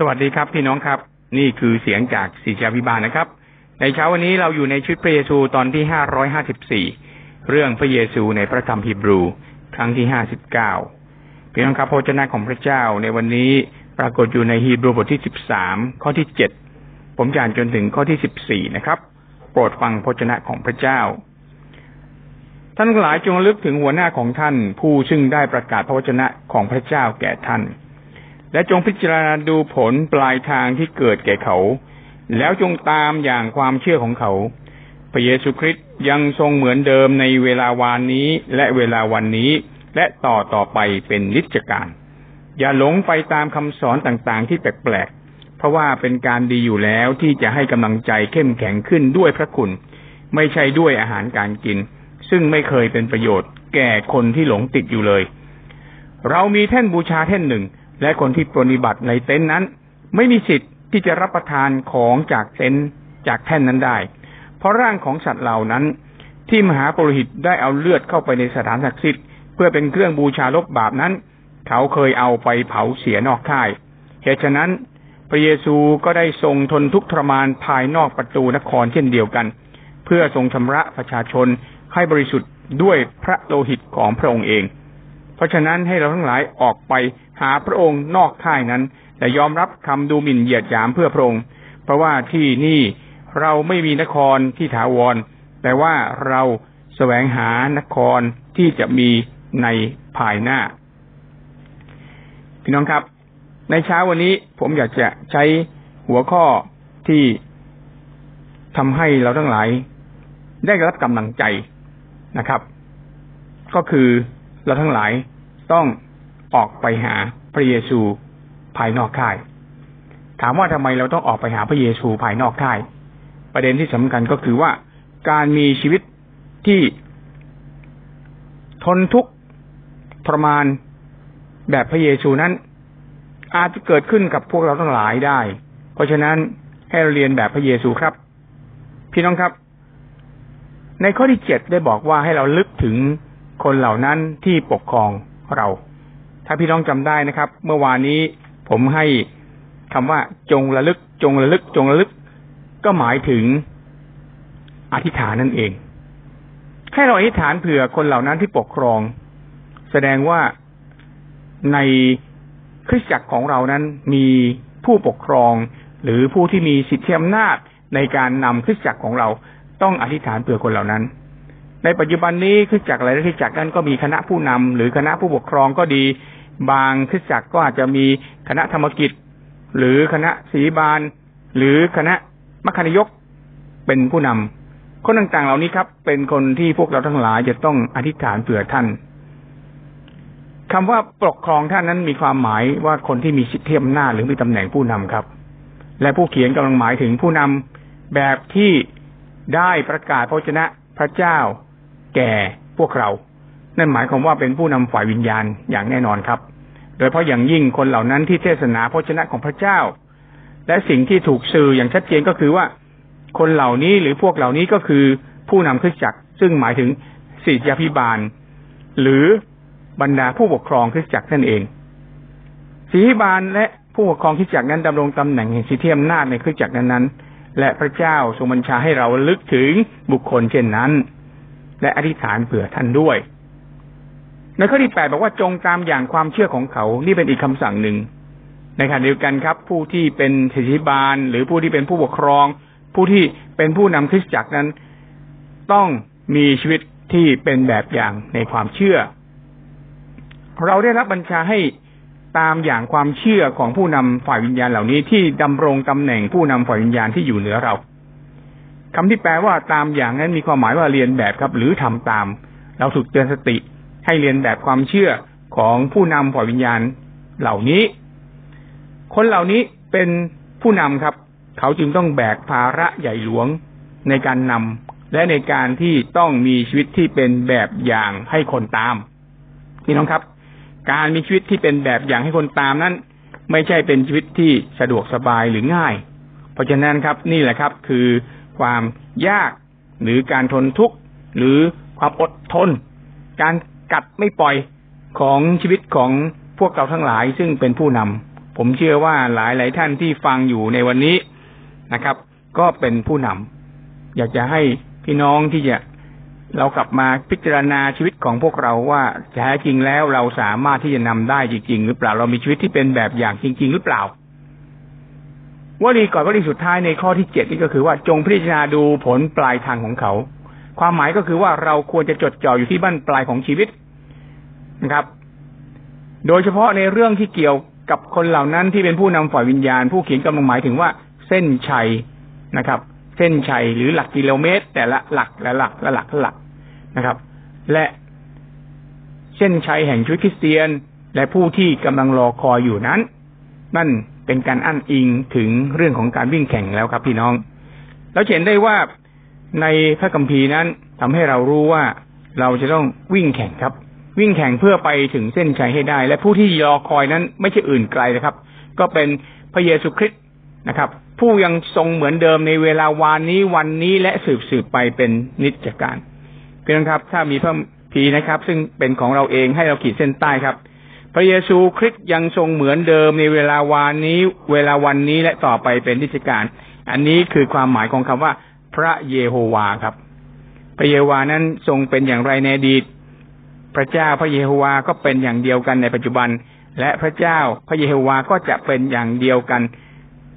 สวัสดีครับพี่น้องครับ นี่คือเสียงจากศิษยาพิบาลนะครับ ในเช้าวันนี้เราอยู่ในชุดพระเยซูตอนที่ห้าร้อยห้าสิบสี่เรื่องพระเยซูในพระธรรมฮีบรู ครั้งที่ห้าสิบเก้าพี่น้องครับพระเจ้าของพระเจ้าในวันนี้ปรากฏอยู่ในฮีบรูบทที่สิบสามข้อที่เจ็ดผมจะอ่านจนถึงข้อที่สิบสี่นะครับ โปรดฟังพระเจ้าของพระเจ้า ท่านหลายจงลึกถึงหัวหน้าของท่าน ผู้ซึ่งได้ประกาศพระวจนะของพระเจ้าแก่ท่าน และจงพิจารณาดูผลปลายทางที่เกิดแก่เขา แล้วจงตามอย่างความเชื่อของเขา พระเยซูคริสต์ยังทรงเหมือนเดิมในเวลาวานนี้และเวลาวันนี้ และต่อต่อไปเป็นนิจการ อย่าหลงไปตามคำสอนต่างๆ ที่แปลกๆ เพราะว่าเป็นการดีอยู่แล้วที่จะให้กำลังใจเข้มแข็งขึ้นด้วยพระคุณ ไม่ใช่ด้วยอาหารการกิน ซึ่งไม่เคยเป็นประโยชน์ แก่คนที่หลงติดอยู่เลย เรามีแท่นบูชาแท่นหนึ่ง และคนที่ปรนิบัติในเต็นท์นั้น ไม่มีสิทธิ์ที่จะรับประทานของจากเต็นท์จากแท่นนั้นได้ เพราะร่างของสัตว์เหล่านั้น ที่มหาปรหิตได้เอาเลือดเข้าไปในสถานศักดิ์สิทธิ์เพื่อเป็นเครื่องบูชาลบบาปนั้น เขาเคยเอาไปเผาเสียนอกค่ายเหตุฉะนั้น พระเยซูก็ได้ทรงทนทุกข์ทรมานภายนอกประตูนครเช่นเดียวกัน เพื่อทรงชำระประชาชนให้บริสุทธิ์ด้วยพระโลหิตของพระองค์เอง เพราะฉะนั้นให้เราทั้งหลายออกไปหาพระองค์นอกค่ายนั้น แต่ยอมรับคำดูหมิ่นเหยียดหยามเพื่อพระองค์ เพราะว่าที่นี่เราไม่มีนครที่ถาวร แต่ว่าเราแสวงหานครที่จะมีในภายหน้า พี่น้องครับ ในเช้าวันนี้ผมอยากจะใช้หัวข้อที่ทำให้เราทั้งหลาย ได้รับกำลังใจนะครับ ก็คือ เราทั้งหลายต้องออกไปหาพระเยซูภายนอกค่าย ถามว่าทำไมเราต้องออกไปหาพระเยซูภายนอกค่าย ประเด็นที่สำคัญก็คือว่าการมีชีวิตที่ทนทุกข์ทรมานแบบพระเยซูนั้น อาจจะเกิดขึ้นกับพวกเราทั้งหลายได้ เพราะฉะนั้นให้เราเรียนแบบพระเยซูครับ พี่น้องครับ ในข้อที่เจ็ดได้บอกว่าให้เราลึกถึง คนเหล่านั้นที่ปกครองเรา ถ้าพี่น้องจำได้นะครับ เมื่อวานนี้ผมให้คำว่าจงระลึก จงระลึก จงระลึก ก็หมายถึงอธิษฐานนั่นเอง ให้เราอธิษฐานเผื่อคนเหล่านั้นที่ปกครอง แสดงว่าในคริสตจักรของเรานั้นมีผู้ปกครอง หรือผู้ที่มีสิทธิอำนาจในการนำคริสตจักรของเราต้องอธิษฐานเผื่อคนเหล่านั้น ในปัจจุบันนี้คริสตจักรหลายคริสตจักรนั้นก็มีคณะผู้นำหรือคณะผู้ปกครองก็ดี บางคริสตจักรก็อาจจะมีคณะธรรมกิจ หรือคณะศีบาล หรือคณะมัคคณยกเป็นผู้นำคนต่างๆ เหล่านี้ครับ เป็นคนที่พวกเราทั้งหลายจะต้องอธิษฐานเผื่อท่านคำว่าปกครองท่านนั้นมีความหมายว่าคนที่มีสิทธิอำนาจหรือมีตำแหน่งผู้นำครับ และผู้เขียนกำลังหมายถึงผู้นำแบบที่ได้ประกาศพระชนะพระเจ้า แก่พวกเรา นั่นหมายความว่าเป็นผู้นำฝ่ายวิญญาณอย่างแน่นอนครับ โดยเพราะอย่างยิ่งคนเหล่านั้นที่เทศนาพระชนะของพระเจ้า และสิ่งที่ถูกสื่ออย่างชัดเจนก็คือว่า คนเหล่านี้หรือพวกเหล่านี้ก็คือผู้นำคริสตจักร ซึ่งหมายถึงศิษยาพิบาล หรือบรรดาผู้ปกครองคริสตจักรนั่นเองศิษยาพิบาลและผู้ปกครองคริสตจักรนั้นดำรงตำแหน่งแห่งสิทธิอำนาจในคริสตจักรนั้นๆและพระเจ้าทรงบัญชาให้เราลึกถึงบุคคลเช่นนั้น และอธิษฐานเผื่อท่านด้วย ในข้อที่แปดบอกว่าจงตามอย่างความเชื่อของเขา นี่เป็นอีกคำสั่งหนึ่งในขณะเดียวกันครับ ผู้ที่เป็นเทศิบาล หรือผู้ที่เป็นผู้ปกครอง ผู้ที่เป็นผู้นำคริสตจักรนั้น ต้องมีชีวิตที่เป็นแบบอย่างในความเชื่อ เราได้รับบัญชาให้ตามอย่างความเชื่อของผู้นำฝ่ายวิญญาณเหล่านี้ที่ดำรงตำแหน่งผู้นำฝ่ายวิญญาณที่อยู่เหนือเรา คำที่แปลว่าตามอย่างนั้นมีความหมายว่าเรียนแบบครับ หรือทำตาม เราถูกเตือนสติ ให้เรียนแบบความเชื่อของผู้นำฝ่ายวิญญาณเหล่านี้ คนเหล่านี้เป็นผู้นำครับ เขาจึงต้องแบกภาระใหญ่หลวงในการนำและในการที่ต้องมีชีวิตที่เป็นแบบอย่างให้คนตามพี่น้องครับ การมีชีวิตที่เป็นแบบอย่างให้คนตามนั้น ไม่ใช่เป็นชีวิตที่สะดวกสบายหรือง่าย เพราะฉะนั้นครับ นี่แหละครับ คือ ความยาก หรือการทนทุกข์ หรือความอดทน การกัดไม่ปล่อยของชีวิตของพวกเราทั้งหลายซึ่งเป็นผู้นำผมเชื่อว่าหลายหลายท่านที่ฟังอยู่ในวันนี้นะครับ ก็เป็นผู้นำอยากจะให้พี่น้องที่จะเรากลับมาพิจารณาชีวิตของพวกเราว่าแท้จริงแล้วเราสามารถที่จะนำได้จริง ๆ หรือเปล่าเรามีชีวิตที่เป็นแบบอย่างจริง ๆ หรือเปล่า วลีก่อนวลีสุดท้ายในข้อที่เจ็ดนี่ก็คือว่าจงพิจารณาดูผลปลายทางของเขา ความหมายก็คือว่าเราควรจะจดจ่ออยู่ที่บั้นปลายของชีวิตนะครับ โดยเฉพาะในเรื่องที่เกี่ยวกับคนเหล่านั้นที่เป็นผู้นำฝ่ายวิญญาณ ผู้เขียนกำลังหมายถึงว่าเส้นชัยนะครับ เส้นชัยหรือหลักกิโลเมตร แต่ละหลักและหลักและหลักและหลักนะครับ และเส้นชัยแห่งชีวิตคริสเตียน และผู้ที่กำลังรอคอยอยู่นั้นนั่น เป็นการอั้นอิงถึงเรื่องของการวิ่งแข่งแล้วครับ พี่น้อง เราเห็นได้ว่าในพระคัมภีร์นั้นทำให้เรารู้ว่าเราจะต้องวิ่งแข่งครับ วิ่งแข่งเพื่อไปถึงเส้นชัยให้ได้ และผู้ที่รอคอยนั้นไม่ใช่อื่นไกลนะครับ ก็เป็นพระเยซูคริสต์นะครับ ผู้ยังทรงเหมือนเดิมในเวลาวานนี้วันนี้และสืบสืบไปเป็นนิจการเพียงครับ ถ้ามีพระพีนะครับ ซึ่งเป็นของเราเองให้เราขีดเส้นใต้ครับ พระเยซูคริสต์ยังทรงเหมือนเดิมในเวลาวานนี้ เวลาวันนี้และต่อไปเป็นนิจการ อันนี้คือความหมายของคำว่า พระเยโฮวาครับ พระเยโฮวานั้นทรงเป็นอย่างไรในอดีต พระเจ้าพระเยโฮวาก็เป็นอย่างเดียวกันในปัจจุบัน และพระเจ้าพระเยโฮวาก็จะเป็นอย่างเดียวกัน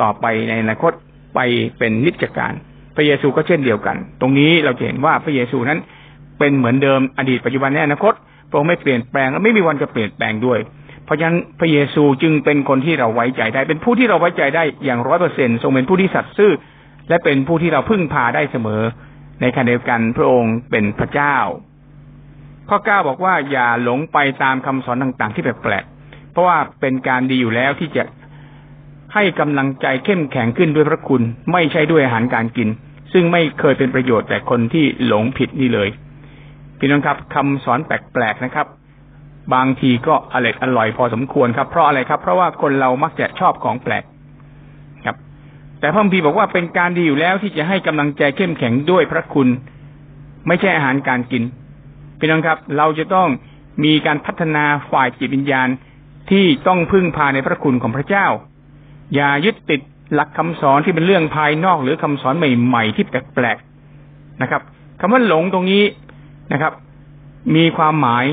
ต่อไปในอนาคตไปเป็นนิจการ พระเยซูก็เช่นเดียวกัน ตรงนี้เราเห็นว่าพระเยซูนั้นเป็นเหมือนเดิมอดีตปัจจุบันและอนาคต พระองค์ไม่เปลี่ยนแปลงและไม่มีวันจะเปลี่ยนแปลงด้วย เพราะฉะนั้นพระเยซูจึงเป็นคนที่เราไว้ใจได้ เป็นผู้ที่เราไว้ใจได้อย่างร้อยเปอร์เซ็นทรงเป็นผู้ที่สัตย์ซื่อ และเป็นผู้ที่เราพึ่งพาได้เสมอ ในขณะเดียวกันพระองค์เป็นพระเจ้า ข้อเก้าบอกว่าอย่าหลงไปตามคำสอนต่าง ๆ ที่แปลกๆเพราะว่าเป็นการดีอยู่แล้วที่จะให้กำลังใจเข้มแข็งขึ้นด้วยพระคุณ ไม่ใช่ด้วยอาหารการกิน ซึ่งไม่เคยเป็นประโยชน์แต่คนที่หลงผิดนี่เลย พี่น้องครับคำสอนแปลกๆนะครับ บางทีก็อร่อยอร่อยพอสมควรครับ เพราะอะไรครับ เพราะว่าคนเรามักจะชอบของแปลกครับ แต่พระพีบอกว่าเป็นการดีอยู่แล้วที่จะให้กำลังใจเข้มแข็งด้วยพระคุณ ไม่ใช่อาหารการกิน พี่น้องครับ เราจะต้องมีการพัฒนาฝ่ายจิตวิญญาณที่ต้องพึ่งพาในพระคุณของพระเจ้า อย่ายึดติดหลักคำสอนที่เป็นเรื่องภายนอกหรือคำสอนใหม่ ๆ ที่แปลกๆนะครับคำว่าหลงตรงนี้ นะครับ มีความหมาย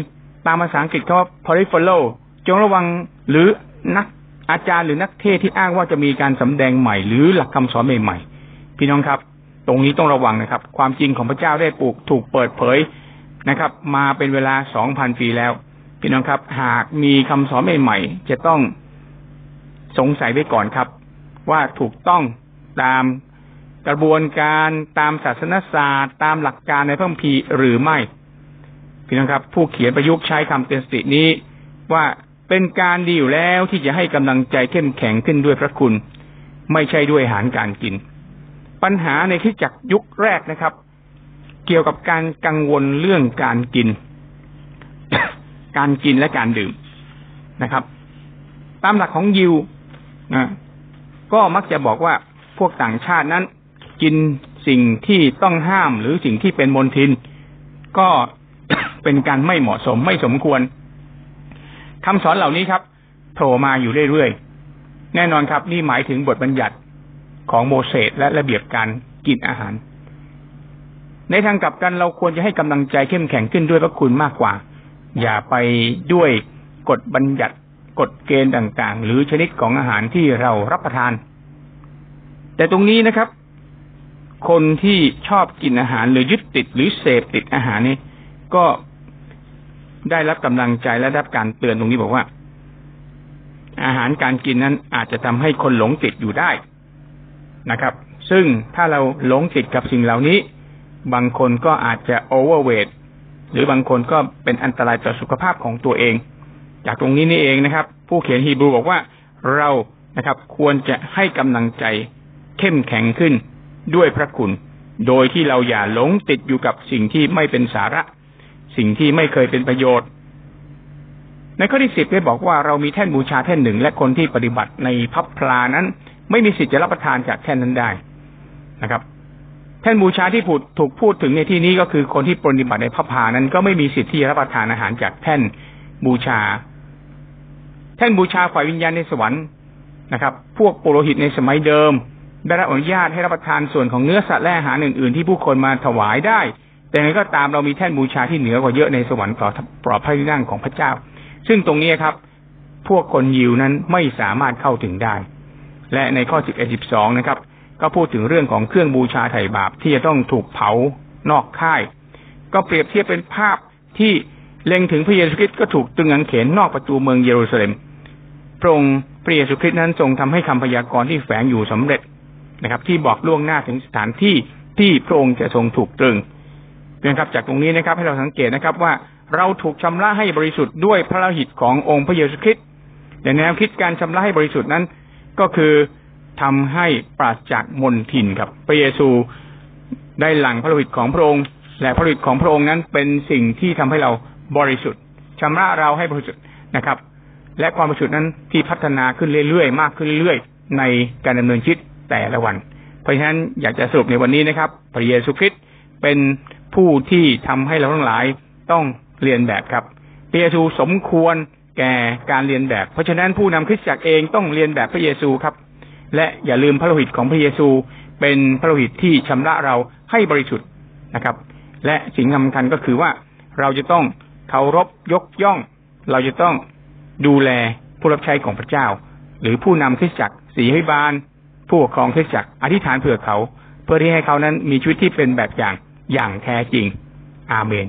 ตามภาษาอังกฤษเขาว่า peripheral จงระวังหรือนักอาจารย์หรือนักเทศที่อ้างว่าจะมีการสำแดงใหม่ หรือหลักคำสอนใหม่ๆ พี่น้องครับ ตรงนี้ต้องระวังนะครับ ความจริงของพระเจ้าได้ปลูกถูกเปิดเผยนะครับ มาเป็นเวลาสองพันปีแล้ว พี่น้องครับ หากมีคำสอนใหม่ ๆ จะต้องสงสัยไว้ก่อนครับ ว่าถูกต้องตาม กระบวนการตามศาสนศาสตร์ ตามหลักการในพระคัมภีร์หรือไม่พี่น้องครับ ผู้เขียนประยุกต์ใช้คำเตือนสตินี้ ว่าเป็นการดีอยู่แล้วที่จะให้กำลังใจเข้มแข็งขึ้นด้วยพระคุณ ไม่ใช่ด้วยอาหารการกิน ปัญหาในที่จักยุคแรกนะครับ เกี่ยวกับการกังวลเรื่องการกิน การกินและการดื่มนะครับ ตามหลักของยิวนะก็มักจะบอกว่าพวกต่างชาตินั้น กินสิ่งที่ต้องห้ามหรือสิ่งที่เป็นมลทิน ก็เป็นการไม่เหมาะสมไม่สมควรคำสอนเหล่านี้ครับโผล่มาอยู่เรื่อยๆ แน่นอนครับ นี่หมายถึงบทบัญญัติของโมเสสและระเบียบการกินอาหาร ในทางกลับกันเราควรจะให้กำลังใจเข้มแข็งขึ้นด้วยพระคุณมากกว่า อย่าไปด้วยกฎบัญญัติกฎเกณฑ์ต่างๆ หรือชนิดของอาหารที่เรารับประทาน แต่ตรงนี้นะครับ คนที่ชอบกินอาหารหรือยึดติดหรือเสพติดอาหารนี้ก็ได้รับกำลังใจและได้รับการเตือนตรงนี้บอกว่า อาหารการกินนั้นอาจจะทำให้คนหลงติดอยู่ได้นะครับ ซึ่งถ้าเราหลงติดกับสิ่งเหล่านี้ บางคนก็อาจจะโอเวอร์เวทหรือบางคนก็เป็นอันตรายต่อสุขภาพของตัวเอง จากตรงนี้นี่เองนะครับ ผู้เขียนฮีบรูบอกว่าเรานะครับ ควรจะให้กำลังใจเข้มแข็งขึ้น ด้วยพระคุณ โดยที่เราอย่าหลงติดอยู่กับสิ่งที่ไม่เป็นสาระ สิ่งที่ไม่เคยเป็นประโยชน์ ในข้อที่สิบได้บอกว่าเรามีแท่นบูชาแท่นหนึ่ง และคนที่ปฏิบัติในพับพลานั้น ไม่มีสิทธิ์จะรับประทานจากแท่นนั้นได้นะครับ แท่นบูชาที่พูดถูกพูดถึงในที่นี้ก็คือคนที่ปฏิบัติในพับพลานั้น ก็ไม่มีสิทธิ์ที่จะรับประทานอาหารจากแท่นบูชา แท่นบูชาฝ่ายวิญญาณในสวรรค์นะครับ พวกปุโรหิตในสมัยเดิม ได้รับอนุญาตให้รับประทานส่วนของเนื้อสัตว์และอาหารอื่นๆ ที่ผู้คนมาถวายได้ แต่ไงก็ตามเรามีแท่นบูชาที่เหนือกว่าเยอะในสวรรค์ปลอดปลอดพระที่นั่งของพระเจ้า ซึ่งตรงนี้ครับ พวกคนยิวนั้นไม่สามารถเข้าถึงได้ และในข้อ11 12นะครับ ก็พูดถึงเรื่องของเครื่องบูชาไถ่บาปที่จะต้องถูกเผานอกค่าย ก็เปรียบเทียบเป็นภาพที่เล็งถึงพระเยซูคริสต์ก็ถูกตึงอังเขนนอกประตูเมืองเยรูซาเล็มพระองค์พระเยซูคริสต์นั้นทรงทำให้คำพยากรณ์ที่แฝงอยู่สำเร็จ นะครับ ที่บอกล่วงหน้าถึงสถานที่ที่พระองค์จะทรงถูกตรึงนะครับจากตรงนี้นะครับ ให้เราสังเกตนะครับว่าเราถูกชำระให้บริสุทธิ์ด้วยพระโลหิตขององค์พระเยซูคริสต์แต่แนวคิดการชำระให้บริสุทธิ์นั้น ก็คือทำให้ปราศจากมลทินครับ พระเยซูได้หลั่งพระโลหิตของพระองค์ และพระโลหิตของพระองค์นั้นเป็นสิ่งที่ทำให้เราบริสุทธิ์ชำระเราให้บริสุทธิ์นะครับ และความบริสุทธิ์นั้นที่พัฒนาขึ้นเรื่อยๆมากขึ้นเรื่อยๆในการดำเนินชีวิต แต่ละวัน เพราะฉะนั้นอยากจะสรุปในวันนี้นะครับ พระเยซูคริสต์เป็นผู้ที่ทำให้เราทั้งหลายต้องเรียนแบบครับพระเยซูสมควรแก่การเรียนแบบ เพราะฉะนั้นผู้นำคริสตจักรเองต้องเรียนแบบพระเยซูครับ และอย่าลืมพระโลหิตของพระเยซู เป็นพระโลหิตที่ชำระเราให้บริสุทธิ์นะครับ และสิ่งสำคัญก็คือว่าเราจะต้องเคารพยกย่อง เราจะต้องดูแลผู้รับใช้ของพระเจ้า หรือผู้นำคริสตจักรสีให้บาน ผู้ปกครองคริสตจักรอธิษฐานเผื่อเขา เพื่อที่ให้เขานั้นมีชีวิตที่เป็นแบบอย่างอย่างแท้จริง อาเมน